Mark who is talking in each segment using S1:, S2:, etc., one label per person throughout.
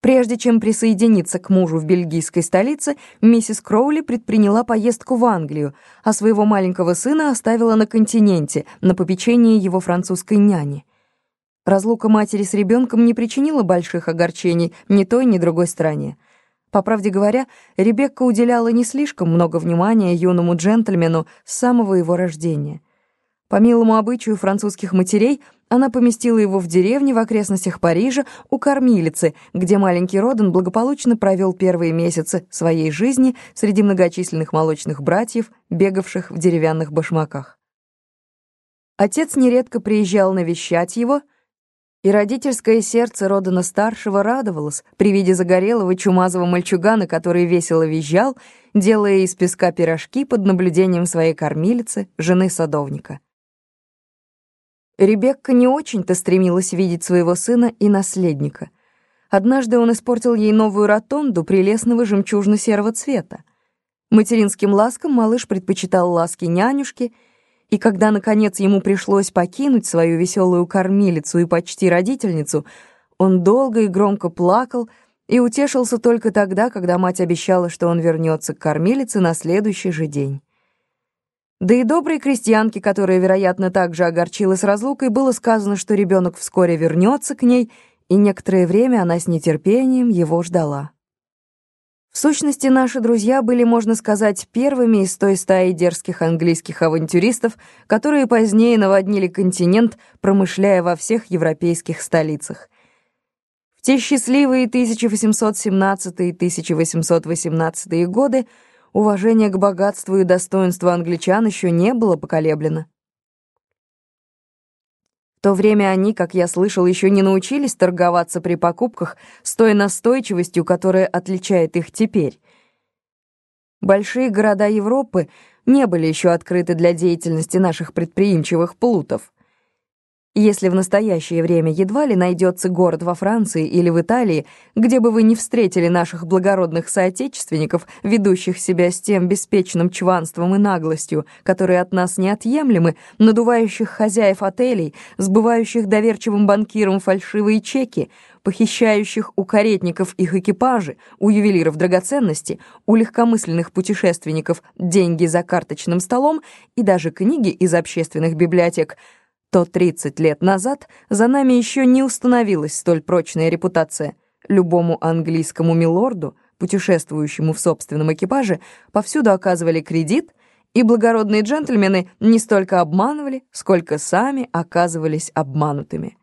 S1: Прежде чем присоединиться к мужу в бельгийской столице, миссис Кроули предприняла поездку в Англию, а своего маленького сына оставила на континенте, на попечении его французской няни. Разлука матери с ребенком не причинила больших огорчений ни той, ни другой стране. По правде говоря, Ребекка уделяла не слишком много внимания юному джентльмену с самого его рождения. По милому обычаю французских матерей – она поместила его в деревне в окрестностях Парижа у кормилицы, где маленький Родан благополучно провел первые месяцы своей жизни среди многочисленных молочных братьев, бегавших в деревянных башмаках. Отец нередко приезжал навещать его, и родительское сердце Родана-старшего радовалось при виде загорелого чумазого мальчугана, который весело визжал, делая из песка пирожки под наблюдением своей кормилицы, жены садовника. Ребекка не очень-то стремилась видеть своего сына и наследника. Однажды он испортил ей новую ротонду прелестного жемчужно-серого цвета. Материнским ласкам малыш предпочитал ласки нянюшки, и когда, наконец, ему пришлось покинуть свою веселую кормилицу и почти родительницу, он долго и громко плакал и утешился только тогда, когда мать обещала, что он вернется к кормилице на следующий же день. Да и доброй крестьянке, которая, вероятно, также огорчилась разлукой, было сказано, что ребенок вскоре вернется к ней, и некоторое время она с нетерпением его ждала. В сущности, наши друзья были, можно сказать, первыми из той стаи дерзких английских авантюристов, которые позднее наводнили континент, промышляя во всех европейских столицах. В те счастливые 1817-1818 годы уважение к богатству и достоинству англичан еще не было поколеблено. В то время они, как я слышал, еще не научились торговаться при покупках с той настойчивостью, которая отличает их теперь. Большие города Европы не были еще открыты для деятельности наших предприимчивых плутов. Если в настоящее время едва ли найдется город во Франции или в Италии, где бы вы не встретили наших благородных соотечественников, ведущих себя с тем беспечным чванством и наглостью, которые от нас неотъемлемы, надувающих хозяев отелей, сбывающих доверчивым банкирам фальшивые чеки, похищающих у каретников их экипажи, у ювелиров драгоценности, у легкомысленных путешественников деньги за карточным столом и даже книги из общественных библиотек – то 30 лет назад за нами еще не установилась столь прочная репутация. Любому английскому милорду, путешествующему в собственном экипаже, повсюду оказывали кредит, и благородные джентльмены не столько обманывали, сколько сами оказывались обманутыми.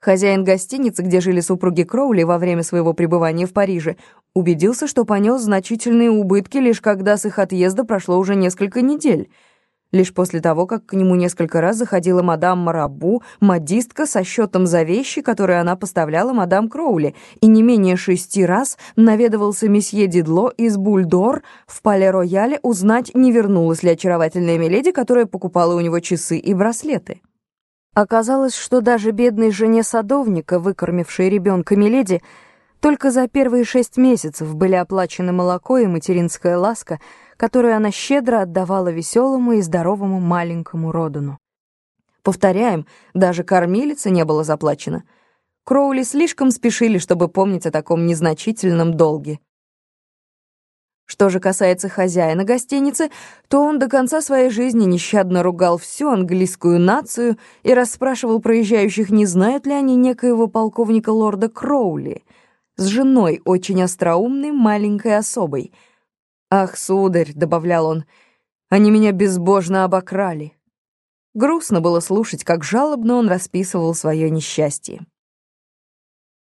S1: Хозяин гостиницы, где жили супруги Кроули во время своего пребывания в Париже, убедился, что понес значительные убытки лишь когда с их отъезда прошло уже несколько недель — Лишь после того, как к нему несколько раз заходила мадам Марабу, модистка со счетом за вещи, которые она поставляла мадам Кроули, и не менее шести раз наведывался месье Дидло из Бульдор в Пале-Рояле узнать, не вернулась ли очаровательная миледи, которая покупала у него часы и браслеты. Оказалось, что даже бедной жене садовника, выкормившей ребенка миледи, только за первые шесть месяцев были оплачены молоко и материнская ласка, которую она щедро отдавала веселому и здоровому маленькому Родану. Повторяем, даже кормилица не было заплачено. Кроули слишком спешили, чтобы помнить о таком незначительном долге. Что же касается хозяина гостиницы, то он до конца своей жизни нещадно ругал всю английскую нацию и расспрашивал проезжающих, не знают ли они некоего полковника лорда Кроули — с женой, очень остроумной маленькой особой. «Ах, сударь», — добавлял он, — «они меня безбожно обокрали». Грустно было слушать, как жалобно он расписывал свое несчастье.